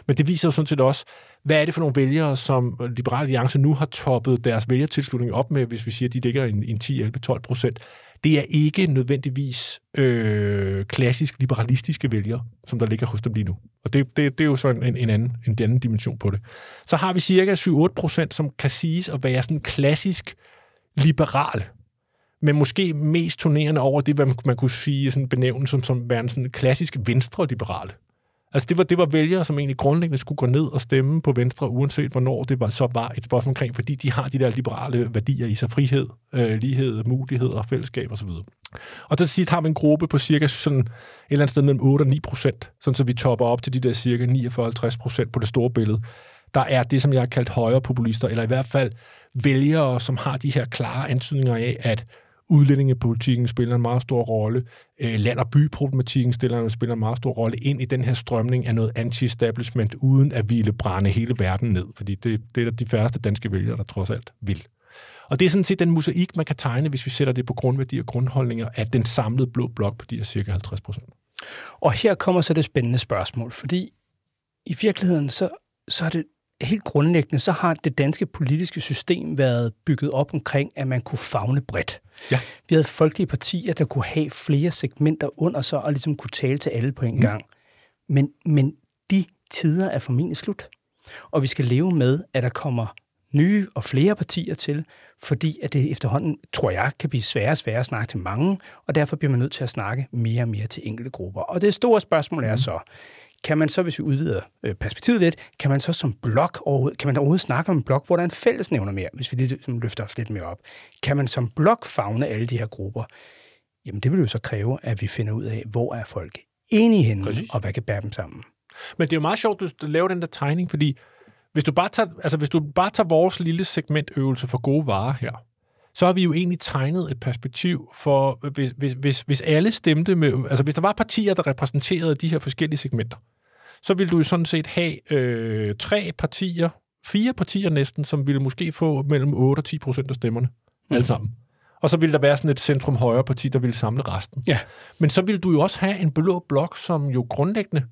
Men det viser jo sådan set også, hvad er det for nogle vælgere, som Liberale Alliance nu har toppet deres vælgertilslutning op med, hvis vi siger, at de ligger i en, en 10-11-12 procent det er ikke nødvendigvis øh, klassisk liberalistiske vælgere, som der ligger hos dem lige nu. Og det, det, det er jo sådan en, en, anden, en anden dimension på det. Så har vi cirka 7-8 procent, som kan siges at være sådan klassisk liberal, men måske mest turnerende over det, hvad man, man kunne sige sådan benævne som, som værende sådan klassisk venstre-liberale. Altså det var, det var vælgere, som egentlig grundlæggende skulle gå ned og stemme på Venstre, uanset hvornår det var, så var et spørgsmål omkring, fordi de har de der liberale værdier i sig, frihed, øh, lighed, muligheder, fællesskab osv. Og til sidst har vi en gruppe på cirka sådan et eller andet sted mellem 8 og 9 procent, sådan så vi topper op til de der cirka 49-50 procent på det store billede. Der er det, som jeg har kaldt højre populister, eller i hvert fald vælgere, som har de her klare antydninger af, at Udlændingepolitikken spiller en meget stor rolle. Øh, land- og byproblematikken spiller, spiller en meget stor rolle ind i den her strømning af noget anti-establishment, uden at ville brænde hele verden ned. Fordi det, det er de færreste danske vælgere, der trods alt vil. Og det er sådan set den mosaik, man kan tegne, hvis vi sætter det på grundværdier og grundholdninger, at den samlede blå blok på de her cirka 50 procent. Og her kommer så det spændende spørgsmål, fordi i virkeligheden så, så er det helt grundlæggende, så har det danske politiske system været bygget op omkring, at man kunne fagne bredt. Ja. Vi havde folkelige partier, der kunne have flere segmenter under sig, og ligesom kunne tale til alle på en mm. gang. Men, men de tider er formentlig slut. Og vi skal leve med, at der kommer nye og flere partier til, fordi at det efterhånden, tror jeg, kan blive sværere og sværere at snakke til mange, og derfor bliver man nødt til at snakke mere og mere til enkelte grupper. Og det store spørgsmål er mm. så, kan man så, hvis vi udvider øh, perspektivet lidt, kan man så som blok overhovedet, kan man overhovedet snakke om en blok, hvor der er en fællesnævner mere, hvis vi ligesom løfter os lidt mere op? Kan man som blok fagne alle de her grupper? Jamen det vil jo så kræve, at vi finder ud af, hvor er folk enige henne, Præcis. og hvad kan bære dem sammen. Men det er jo meget sjovt, at du laver den der tegning, fordi hvis du bare tager, altså hvis du bare tager vores lille segmentøvelse for gode varer her, så har vi jo egentlig tegnet et perspektiv for, hvis, hvis, hvis, hvis alle stemte med, altså hvis der var partier, der repræsenterede de her forskellige segmenter, så ville du jo sådan set have øh, tre partier, fire partier næsten, som ville måske få mellem 8 og 10 procent af stemmerne, mm. alle sammen. Og så ville der være sådan et centrum-højre parti, der ville samle resten. Ja. Men så ville du jo også have en blå blok, som jo grundlæggende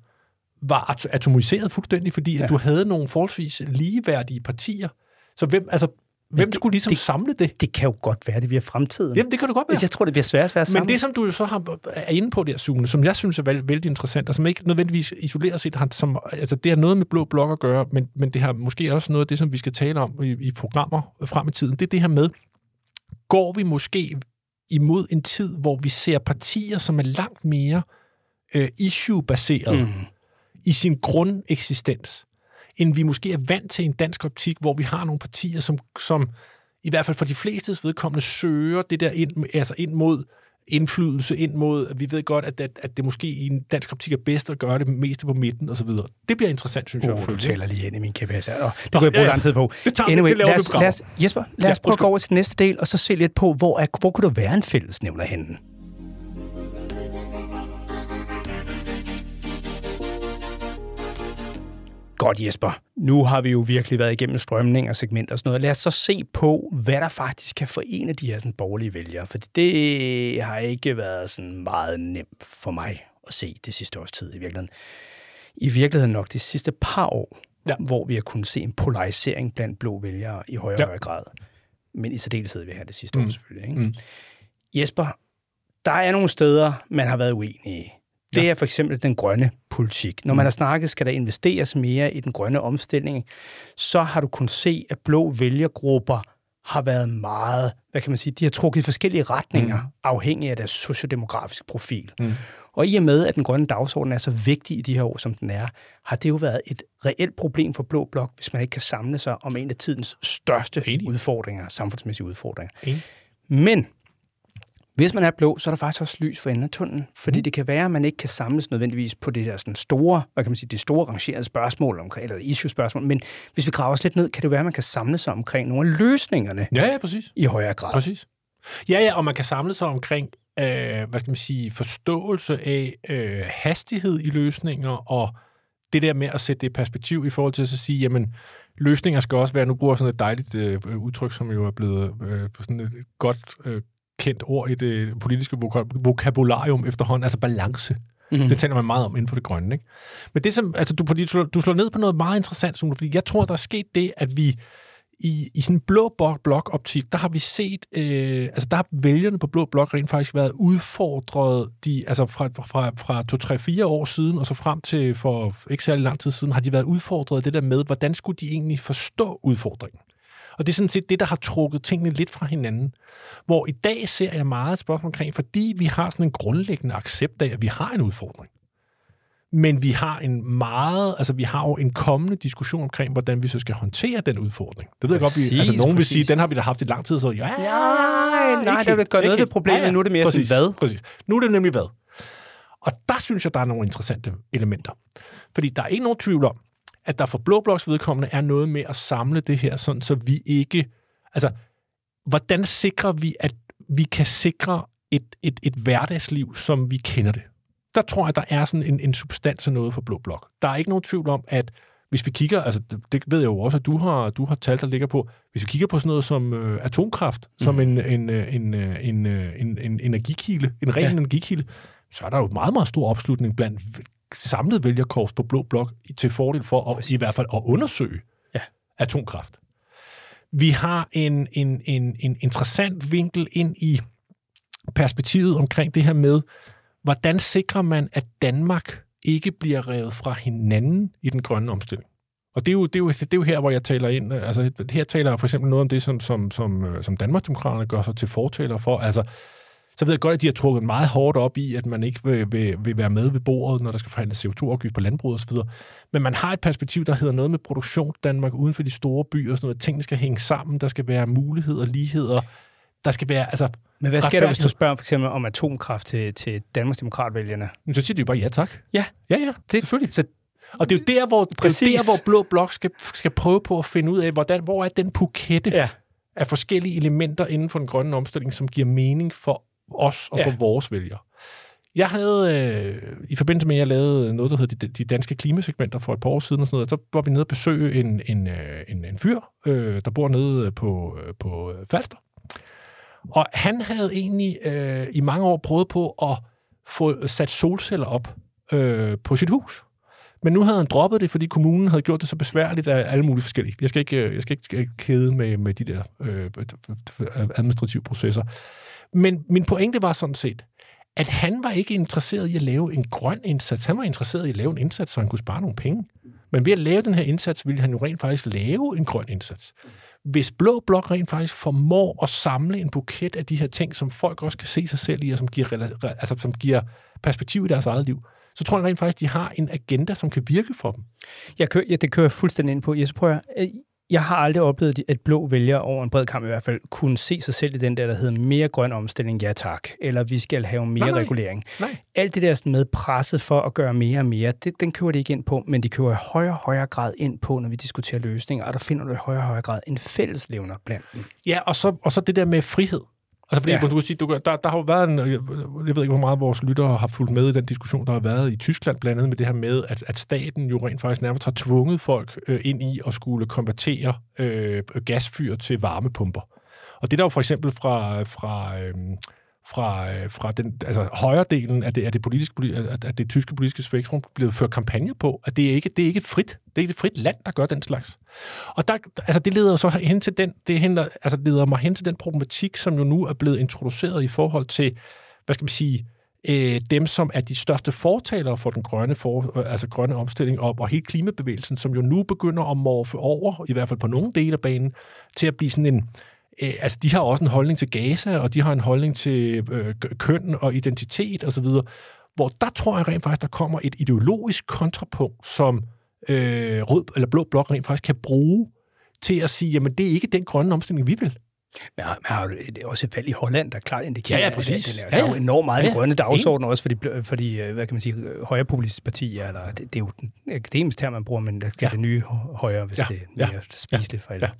var atomiseret fuldstændig, fordi ja. at du havde nogle forholdsvis ligeværdige partier. Så hvem, altså, Hvem det, skulle ligesom det, samle det? Det kan jo godt være, det bliver fremtiden. Jamen, det kan det godt være. Jeg tror, det bliver svært, svært Men det, som du jo så har, er inde på der, Sune, som jeg synes er vældig, vældig interessant, og som ikke nødvendigvis isoleret set har, som, altså det har noget med blå blok at gøre, men, men det har måske også noget af det, som vi skal tale om i, i programmer frem i tiden, det er det her med, går vi måske imod en tid, hvor vi ser partier, som er langt mere øh, issue-baseret mm. i sin grundeksistens, end vi måske er vant til en dansk optik, hvor vi har nogle partier, som, som i hvert fald for de fleste vedkommende søger det der ind, altså ind mod indflydelse ind mod, vi ved godt, at, at, at det måske i en dansk optik er bedst at gøre det meste på midten og så videre. Det bliver interessant, synes oh, jeg. Du taler lige ind i min KPS. Oh, det kunne jeg bruge ja, lang tid på. Det tager anyway, det lad os, lad os, Jesper, lad os prøve at gå over til den næste del, og så se lidt på, hvor, er, hvor kunne der være en fællesnævner henne? Godt, Jesper. Nu har vi jo virkelig været igennem strømning og segment og sådan noget. Lad os så se på, hvad der faktisk kan forene de her sådan, borgerlige vælgere. For det har ikke været sådan meget nemt for mig at se det sidste års tid i virkeligheden. I virkeligheden nok de sidste par år, ja. hvor vi har kunnet se en polarisering blandt blå vælgere i højere og ja. højere grad. Men i særdeleshed ved her det sidste mm. år selvfølgelig. Ikke? Mm. Jesper, der er nogle steder, man har været uenige det ja. er for eksempel den grønne politik. Når man mm. har snakket, skal der investeres mere i den grønne omstilling, så har du kunnet se, at blå vælgergrupper har været meget, hvad kan man sige, de har trukket i forskellige retninger, mm. afhængig af deres sociodemografiske profil. Mm. Og i og med, at den grønne dagsorden er så vigtig i de her år, som den er, har det jo været et reelt problem for Blå Blok, hvis man ikke kan samle sig om en af tidens største Enig. udfordringer, samfundsmæssige udfordringer. Enig. Men hvis man er blå, så er der faktisk også lys for enden af tunnelen, fordi mm. det kan være, at man ikke kan samles nødvendigvis på det der sådan store, hvad kan man sige, det store rangerede spørgsmål, omkring, eller issue-spørgsmål, men hvis vi graver os lidt ned, kan det være, at man kan samle sig omkring nogle af løsningerne ja, ja, præcis. i højere grad. Præcis. Ja, ja, og man kan samle sig omkring, øh, hvad skal man sige, forståelse af øh, hastighed i løsninger, og det der med at sætte det i perspektiv i forhold til at sige, jamen, løsninger skal også være, nu bruger jeg sådan et dejligt øh, udtryk, som jo er blevet øh, sådan et godt øh, kendt ord i det politiske vokabularium efterhånden, altså balance. Mm-hmm. Det taler man meget om inden for det grønne. Ikke? Men det som, altså du, fordi du, slår, du slår ned på noget meget interessant, Sune, fordi jeg tror, der er sket det, at vi i, i sådan en blå blok-optik, der har vi set, øh, altså der har vælgerne på blå blok rent faktisk været udfordret, de, altså fra, fra, fra 2-3-4 år siden, og så frem til for ikke særlig lang tid siden, har de været udfordret det der med, hvordan skulle de egentlig forstå udfordringen? Og det er sådan set det, der har trukket tingene lidt fra hinanden. Hvor i dag ser jeg meget et spørgsmål omkring, fordi vi har sådan en grundlæggende accept af, at vi har en udfordring. Men vi har en meget, altså vi har jo en kommende diskussion omkring, hvordan vi så skal håndtere den udfordring. Det ved præcis, jeg godt, vi, altså nogen præcis. vil sige, den har vi da haft i lang tid, så ja, ja nej, nej, det er godt noget ved problemet, ja, ja. nu er det mere præcis, sådan, hvad? Præcis. Nu er det nemlig hvad. Og der synes jeg, der er nogle interessante elementer. Fordi der er ikke nogen tvivl om, at der for Blå Bloks vedkommende er noget med at samle det her, sådan så vi ikke... Altså, hvordan sikrer vi, at vi kan sikre et, et, et hverdagsliv, som vi kender det? Der tror jeg, der er sådan en, en substans af noget for Blå Blok. Der er ikke nogen tvivl om, at hvis vi kigger, altså det ved jeg jo også, at du har, du har talt, der ligger på, hvis vi kigger på sådan noget som øh, atomkraft, mm. som en, en, en, en, en, en energikilde, en ren ja. energikilde, så er der jo meget, meget stor opslutning blandt samlet vælgerkorps på Blå Blok til fordel for at, i hvert fald at undersøge ja. atomkraft. Vi har en, en, en, en interessant vinkel ind i perspektivet omkring det her med, hvordan sikrer man, at Danmark ikke bliver revet fra hinanden i den grønne omstilling? Og det er, jo, det, er jo, det er jo her, hvor jeg taler ind. Altså, her taler jeg for eksempel noget om det, som, som, som, øh, som Danmarksdemokraterne gør sig til fortaler for. Altså, så ved jeg godt, at de har trukket meget hårdt op i, at man ikke vil, vil, vil være med ved bordet, når der skal forhandles CO2-afgift på landbruget osv. Men man har et perspektiv, der hedder noget med produktion Danmark uden for de store byer og sådan noget. Tingene skal hænge sammen, der skal være muligheder, ligheder, der skal være, altså... Men hvad sker der, hvis du spørger for eksempel om atomkraft til, til Danmarks Demokratvælgerne? Så siger de jo bare ja tak. Ja, ja, ja. Det, selvfølgelig. Så, og det er jo der, hvor, det er der, hvor Blå Blok skal, skal prøve på at finde ud af, hvordan, hvor er den pukette ja. af forskellige elementer inden for den grønne omstilling, som giver mening for os og ja. for vores vælgere. Jeg havde, øh, i forbindelse med, at jeg lavede noget, der hedder de, de danske klimasegmenter for et par år siden, og sådan noget, så var vi nede og besøge en, en, øh, en, en fyr, øh, der bor nede på, øh, på Falster. Og han havde egentlig øh, i mange år prøvet på at få sat solceller op øh, på sit hus. Men nu havde han droppet det, fordi kommunen havde gjort det så besværligt af alle mulige forskellige. Jeg skal ikke, jeg skal ikke kede med, med de der øh, administrative processer. Men min pointe var sådan set, at han var ikke interesseret i at lave en grøn indsats. Han var interesseret i at lave en indsats, så han kunne spare nogle penge. Men ved at lave den her indsats, ville han jo rent faktisk lave en grøn indsats. Hvis Blå Blok rent faktisk formår at samle en buket af de her ting, som folk også kan se sig selv i, og som giver, altså, som giver perspektiv i deres eget liv, så tror jeg rent faktisk, de har en agenda, som kan virke for dem. Jeg kører, ja, det kører jeg fuldstændig ind på. Jeg prøver, jeg har aldrig oplevet, at blå vælger over en bred kamp i hvert fald kunne se sig selv i den der, der hedder mere grøn omstilling, ja tak, eller vi skal have mere nej, regulering. Nej. Alt det der med presset for at gøre mere og mere, det, den kører de ikke ind på, men de kører i højere og højere grad ind på, når vi diskuterer løsninger, og der finder du i højere og højere grad en fælleslævner blandt dem. Ja, og så, og så det der med frihed. Altså fordi, Ja. du kan sige, du, der, der har jo været en, jeg jeg ved ikke, hvor meget vores lyttere har fulgt med i den diskussion, der har været i Tyskland, blandt andet med det her med, at, at staten jo rent faktisk nærmest har tvunget folk øh, ind i at skulle konvertere øh, gasfyr til varmepumper. Og det er der jo for eksempel fra, fra, øh, fra, øh, fra den altså, højre delen af det, af det, politiske, af, det tyske politiske spektrum blevet ført kampagne på, at det er ikke det er ikke et frit, det er ikke et frit land, der gør den slags. Og der, altså det leder jo så hen til den, det henter, altså leder mig hen til den problematik, som jo nu er blevet introduceret i forhold til, hvad skal man sige, øh, dem, som er de største fortalere for den grønne, for, øh, altså grønne omstilling op, og hele klimabevægelsen, som jo nu begynder at morfe over, i hvert fald på nogle dele af banen, til at blive sådan en, øh, altså de har også en holdning til Gaza, og de har en holdning til øh, køn og identitet osv., hvor der tror jeg rent faktisk, der kommer et ideologisk kontrapunkt, som øh, rød eller blå blok rent faktisk kan bruge til at sige, jamen det er ikke den grønne omstilling, vi vil. Men har, har jo også et valg i Holland, der klart indikerer, Ja, ja, at præcis. Den er, Ja, der er jo ja. enormt meget Ja, ja, ja. grønne dagsorden også for de, blø- for de, øh, hvad kan man sige, højrepopulistiske partier, eller det, det er jo den akademiske term, man bruger, men det er Ja. det nye højre, hvis Ja, det er ja, mere spiseligt for alle. ja.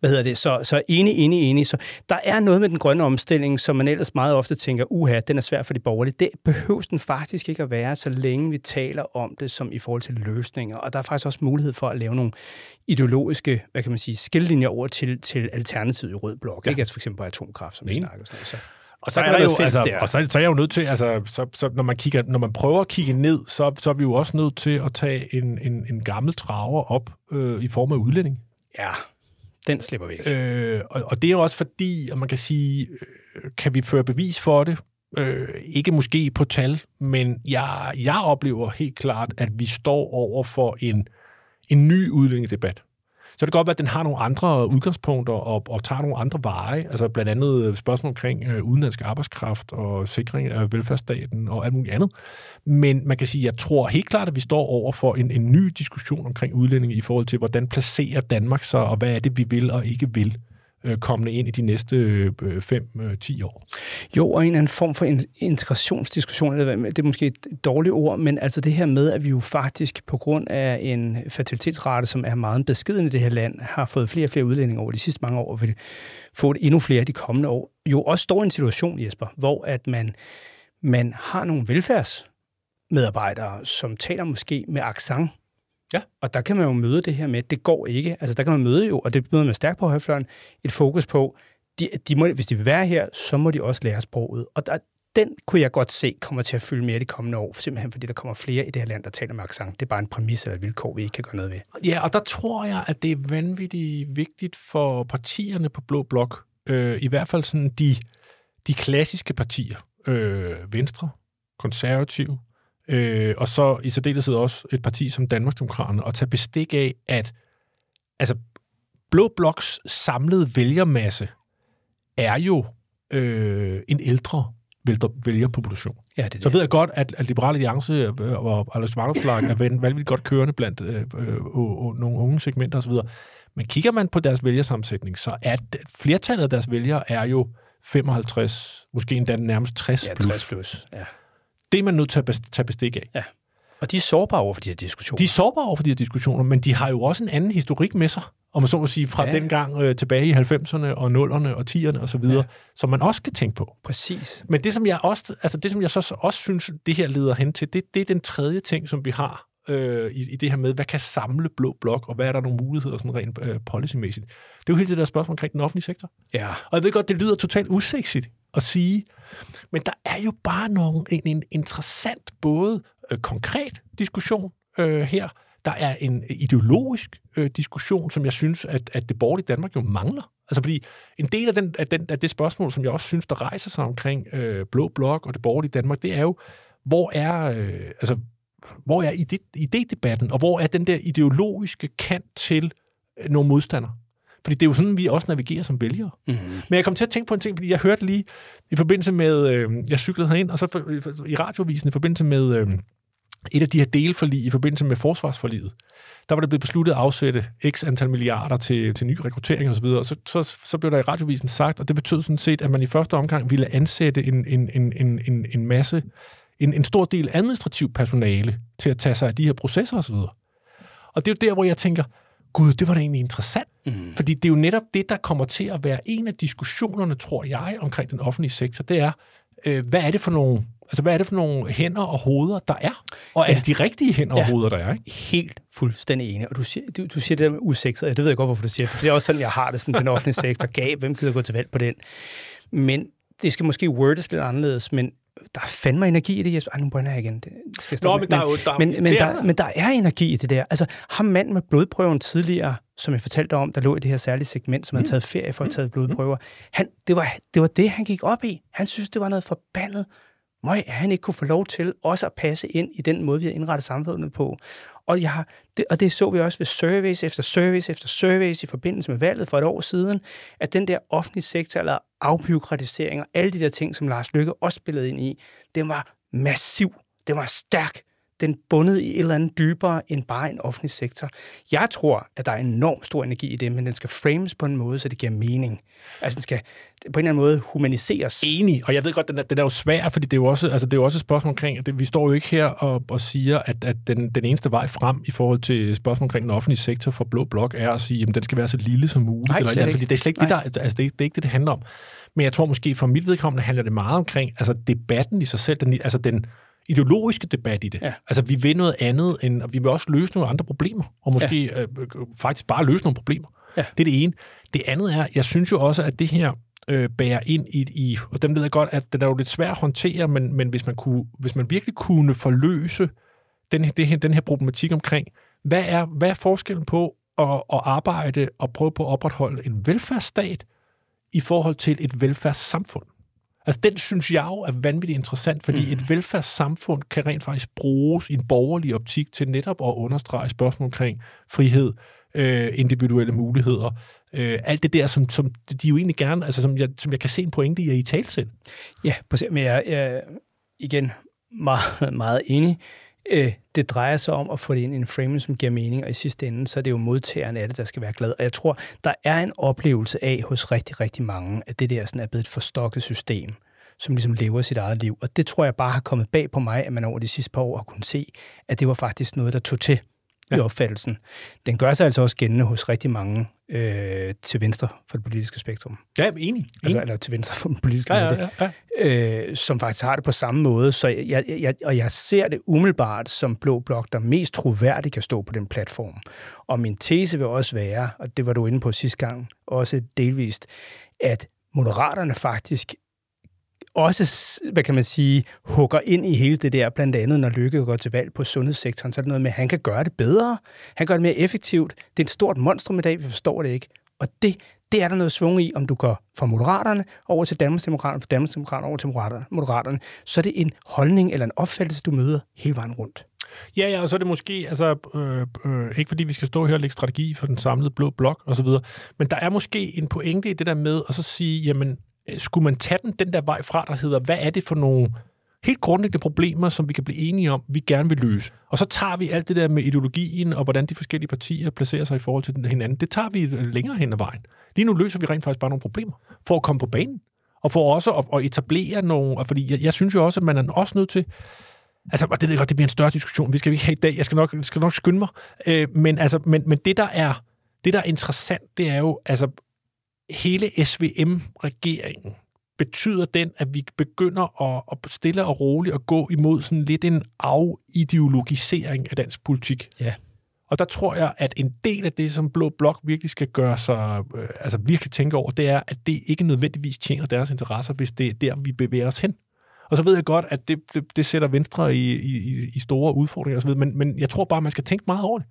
Hvad hedder det? Så, så enig, enig, enig. Så der er noget med den grønne omstilling, som man ellers meget ofte tænker, uha, den er svær for de borgerlige. Det behøves den faktisk ikke at være, så længe vi taler om det som i forhold til løsninger. Og der er faktisk også mulighed for at lave nogle ideologiske, hvad kan man sige, skillelinjer over til, til alternativet i rød blok. Ja. Ikke? Altså for eksempel på atomkraft, som vi snakker sådan noget. Så. Og så, Der er der jo, altså, der. og så, så er jeg jo nødt til, altså, så, så når, man kigger, når man prøver at kigge ned, så, så er vi jo også nødt til at tage en, en, en gammel traver op øh, i form af udlænding. Ja, den slipper vi ikke. Øh, og, og det er jo også fordi, at man kan sige, øh, kan vi føre bevis for det? Øh, ikke måske på tal, men jeg, jeg oplever helt klart, at vi står over for en, en ny udlændingedebat. Så det kan godt være, at den har nogle andre udgangspunkter og, og tager nogle andre veje. Altså blandt andet spørgsmål omkring øh, udenlandsk arbejdskraft og sikring af velfærdsstaten og alt muligt andet. Men man kan sige, at jeg tror helt klart, at vi står over for en, en ny diskussion omkring udlændinge i forhold til, hvordan placerer Danmark sig, og hvad er det, vi vil og ikke vil øh, kommende ind i de næste øh, 5-10 øh, år. Jo, og en eller anden form for integrationsdiskussion, eller hvad- det er måske et dårligt ord, men altså det her med, at vi jo faktisk på grund af en fertilitetsrate, som er meget beskeden i det her land, har fået flere og flere udlændinge over de sidste mange år, og vil få det endnu flere de kommende år, jo også står i en situation, Jesper, hvor at man, man har nogle velfærdsmedarbejdere, som taler måske med accent, Ja. Og der kan man jo møde det her med, det går ikke. Altså der kan man møde jo, og det møder man stærkt på højfløjen, et fokus på, de, de må, hvis de vil være her, så må de også lære sproget. Og der, den kunne jeg godt se kommer til at fylde mere de kommende år, simpelthen fordi der kommer flere i det her land, der taler med accent. Det er bare en præmis eller et vilkår, vi ikke kan gøre noget ved. Ja, og der tror jeg, at det er vanvittigt vigtigt for partierne på Blå Blok, øh, i hvert fald sådan de, de klassiske partier, øh, Venstre, Konservativ, øh, og så i særdeleshed også et parti som Danmarksdemokraterne, at tage bestik af, at altså, Blå Bloks samlede vælgermasse er jo øh, en ældre vælger- vælgerpopulation. Ja, det Så ved jeg godt, at, at Liberale Alliance øh, og Anders Vanopslagh er vanvittigt godt kørende blandt øh, øh, og, og nogle unge segmenter osv. Men kigger man på deres vælgersammensætning, så er det, flertallet af deres vælgere er jo 55, måske endda nærmest 60 Ja, plus. 60 plus. Ja. Det er man nødt til at tage bestik af. Og de er sårbare over for de her diskussioner. De er sårbare over for de her diskussioner, men de har jo også en anden historik med sig, om man så må sige, fra Ja. ja. dengang øh, tilbage i 90'erne og 0'erne og 10'erne osv., ja. Ja. som man også skal tænke på. Præcis. Men det, som jeg også, altså det, som jeg så også synes, det her leder hen til, det, det er den tredje ting, som vi har øh, i, i det her med, hvad kan samle blå blok, og hvad er der nogle muligheder sådan rent øh, policymæssigt. Det er jo hele det der spørgsmål omkring den offentlige sektor. Ja. Og jeg ved godt, det lyder totalt usexigt at sige, men der er jo bare nogle, en, en interessant, både øh, konkret diskussion øh, her, der er en øh, ideologisk øh, diskussion, som jeg synes, at, at det borgerlige Danmark jo mangler. Altså fordi en del af, den, af, den, af det spørgsmål, som jeg også synes, der rejser sig omkring øh, Blå Blok og det borgerlige Danmark, det er jo, hvor er, øh, altså, hvor er ide- idédebatten, og hvor er den der ideologiske kant til øh, nogle modstandere? Fordi det er jo sådan, vi også navigerer som vælgere. Mm-hmm. Men jeg kom til at tænke på en ting, fordi jeg hørte lige i forbindelse med, øh, jeg cyklede herind, og så for- i radiovisen i forbindelse med øh, et af de her delforlig i forbindelse med forsvarsforliget, der var det blevet besluttet at afsætte x antal milliarder til, til ny rekruttering osv., og så, så, så blev der i radiovisen sagt, og det betød sådan set, at man i første omgang ville ansætte en, en, en, en, en, en masse, en, en stor del administrativ personale til at tage sig af de her processer osv. Og det er jo der, hvor jeg tænker, gud, det var da egentlig interessant. Mm. Fordi det er jo netop det, der kommer til at være en af diskussionerne, tror jeg, omkring den offentlige sektor. Det er, øh, hvad er det for nogle Altså, hvad er det for nogle hænder og hoveder, der er? Og er ja. det de rigtige hænder ja. og hoveder, der er? Ikke? Helt fuldstændig enig. Og du siger, du, du siger det der med usekset, det ved jeg godt, hvorfor du siger, for det er også sådan, jeg har det, sådan, den offentlige sektor gav, hvem gider gå til valg på den? Men det skal måske wordes lidt anderledes, men der er fandme energi i det, Jesper. Ej, nu brænder jeg igen. Det skal Nå, men, der er jo, der, men, men, der, men der er energi i det der. Altså, ham mand med blodprøven tidligere, som jeg fortalte om, der lå i det her særlige segment, som mm. havde taget ferie for at tage blodprøver, han, det, var, det var det, han gik op i. Han synes, det var noget forbandet møg, han ikke kunne få lov til også at passe ind i den måde, vi har indrettet samfundet på. Og, jeg har, det, og det så vi også ved service efter service efter service i forbindelse med valget for et år siden, at den der offentlige sektor, eller afbyråkratisering og alle de der ting, som Lars Lykke også spillede ind i, den var massiv, det var stærk, den bundet i et eller andet dybere end bare en offentlig sektor. Jeg tror, at der er enormt stor energi i det, men den skal frames på en måde, så det giver mening. Altså den skal på en eller anden måde humaniseres. Enig, og jeg ved godt, den er, den er jo svær, fordi det er jo også, altså, det er jo også et spørgsmål omkring, at det, vi står jo ikke her og, og siger, at, at den, den eneste vej frem i forhold til spørgsmål omkring den offentlige sektor for Blå Blok er at sige, at den skal være så lille som muligt. Nej, eller, eller, fordi det er slet ikke Nej. det, der, altså, det, er, det er ikke det, det handler om. Men jeg tror måske, for mit vedkommende handler det meget omkring altså, debatten i sig selv, den, altså den, ideologiske debat i det. Ja. Altså, vi vil noget andet, end, og vi vil også løse nogle andre problemer, og måske ja. øh, faktisk bare løse nogle problemer. Ja. Det er det ene. Det andet er, jeg synes jo også, at det her øh, bærer ind i, i, og dem ved jeg godt, at det er jo lidt svært at håndtere, men, men hvis, man kunne, hvis man virkelig kunne forløse den, det her, den her problematik omkring, hvad er, hvad er forskellen på at, at arbejde og prøve på at opretholde en velfærdsstat i forhold til et velfærdssamfund? Altså, den synes jeg jo er vanvittigt interessant, fordi mm. et velfærdssamfund kan rent faktisk bruges i en borgerlig optik til netop at understrege spørgsmål omkring frihed, øh, individuelle muligheder, øh, alt det der, som, som de jo egentlig gerne, altså som jeg, som jeg kan se en pointe i at i tale selv. Ja, men jeg er igen meget, meget enig. Øh, det drejer sig om at få det ind i en framing, som giver mening, og i sidste ende, så er det jo modtageren af det, der skal være glad. Og jeg tror, der er en oplevelse af hos rigtig, rigtig mange, at det der sådan er blevet et forstokket system, som ligesom lever sit eget liv. Og det tror jeg bare har kommet bag på mig, at man over de sidste par år har kunnet se, at det var faktisk noget, der tog til ja. i opfattelsen. Den gør sig altså også gældende hos rigtig mange øh, til venstre for det politiske spektrum. Ja, enig. Altså, eller til venstre for den politiske ja, ja, ja, ja. Øh, som faktisk har det på samme måde. Så jeg, jeg, og jeg ser det umiddelbart som Blå Blok, der mest troværdigt kan stå på den platform. Og min tese vil også være, og det var du inde på sidste gang, også delvist, at Moderaterne faktisk også, hvad kan man sige, hugger ind i hele det der, blandt andet når Lykke går til valg på sundhedssektoren, så er det noget med, at han kan gøre det bedre, han gør det mere effektivt. Det er et stort monstrum i dag, vi forstår det ikke. Og det, det er der noget svung i, om du går fra Moderaterne over til Danmarksdemokraterne, fra Danmarksdemokraterne over til Moderaterne, så er det en holdning eller en opfattelse, du møder hele vejen rundt. Ja, ja, og så er det måske, altså, øh, øh, ikke fordi vi skal stå her og lægge strategi for den samlede blå blok og så videre, men der er måske en pointe i det der med at så sige, jamen, Øh, skulle man tage den, den der vej fra, der hedder, hvad er det for nogle helt grundlæggende problemer, som vi kan blive enige om, vi gerne vil løse. Og så tager vi alt det der med ideologien og hvordan de forskellige partier placerer sig i forhold til hinanden. Det tager vi øh, længere hen ad vejen. Lige nu løser vi rent faktisk bare nogle problemer for at komme på banen. Og for også at, at etablere nogle... Fordi jeg, jeg synes jo også, at man er også nødt til... Altså, det ved jeg godt, det bliver en større diskussion. Vi skal ikke have i dag. Jeg skal nok, skal nok skynde mig. Øh, men, altså, men, men det, der er, det, der er interessant, det er jo, altså, hele SVM-regeringen, betyder den, at vi begynder at, at stille og roligt at gå imod sådan lidt en afideologisering af dansk politik. Ja. Og der tror jeg, at en del af det, som Blå Blok virkelig skal gøre sig, øh, altså virkelig tænke over, det er, at det ikke nødvendigvis tjener deres interesser, hvis det er der, vi bevæger os hen. Og så ved jeg godt, at det, det, det sætter Venstre i, i, i store udfordringer osv., men, men jeg tror bare, man skal tænke meget over det.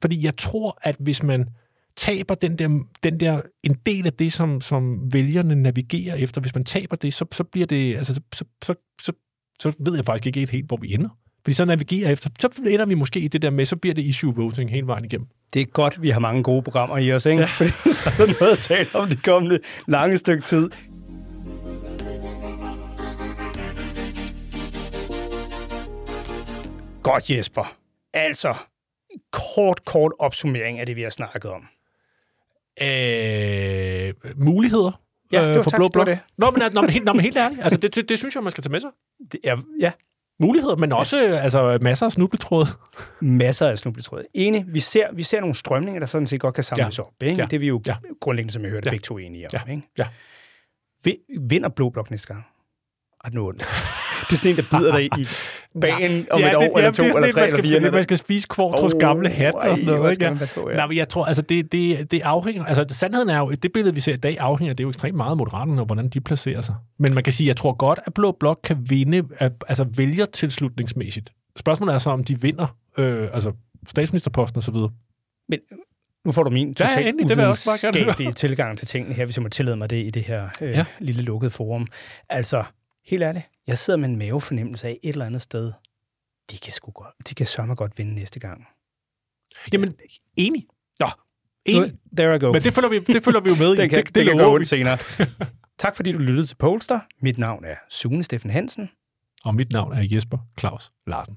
Fordi jeg tror, at hvis man taber den der, den der, en del af det, som, som vælgerne navigerer efter, hvis man taber det, så, så bliver det, altså, så, så, så, så, så ved jeg faktisk ikke helt, hvor vi ender. Fordi så navigerer efter, så ender vi måske i det der med, så bliver det issue voting hele vejen igennem. Det er godt, vi har mange gode programmer i os, ikke? Ja. [LAUGHS] Fordi så er der noget at tale om det kommende lange stykke tid. Godt, Jesper. Altså, kort, kort opsummering af det, vi har snakket om øh, muligheder ja, det var for tak, Blå Blok. Det. Nå, men, nå, men, helt, nå, men helt ærligt, altså, det, det, det synes jeg, man skal tage med sig. Det er, ja, muligheder, men også altså, masser af snubletråde. Masser af snubletråde. Enig, vi ser, vi ser nogle strømninger, der sådan set godt kan samles ja. op. Ikke? Ja. Det er vi jo Ja. grundlæggende, som jeg hørte, Ja. begge to enige om. Ja. Ikke? Ja. Vi- Vinder Blå Blok næste gang? Ej, nu ondt. Det er sådan en, der bider dig i [LAUGHS] bagen om ja, et år, det, eller ja, to, det er eller tre, eller skal, fire. Man skal spise Kvartros Åh, gamle hat og sådan noget. Ikke? Ja. man passe på, ja. Nej, men jeg tror, altså det, det, det afhænger, altså sandheden er jo, det billede, vi ser i dag, afhænger det er jo ekstremt meget af moderaterne, og hvordan de placerer sig. Men man kan sige, jeg tror godt, at Blå Blok kan vinde, altså vælger tilslutningsmæssigt. Spørgsmålet er så, om de vinder, øh, altså statsministerposten og så videre. Men nu får du min Ja, totalt endelig, det vil jeg også bare gerne høre. uvidenskabelige tilgang til tingene her, hvis jeg må tillade mig det i det her øh, Ja. ja. lille lukkede forum. Altså, helt ærligt, jeg sidder med en mavefornemmelse af et eller andet sted, de kan, sgu godt, de kan sørge godt vinde næste gang. Jamen, enig. Nå, Enig. There I go. Men det følger vi, det følger vi jo med [LAUGHS] i. den kan, det, det, det kan gå ondt senere. [LAUGHS] tak fordi du lyttede til Polster. Mit navn er Sune Steffen Hansen. Og mit navn er Jesper Claus Larsen.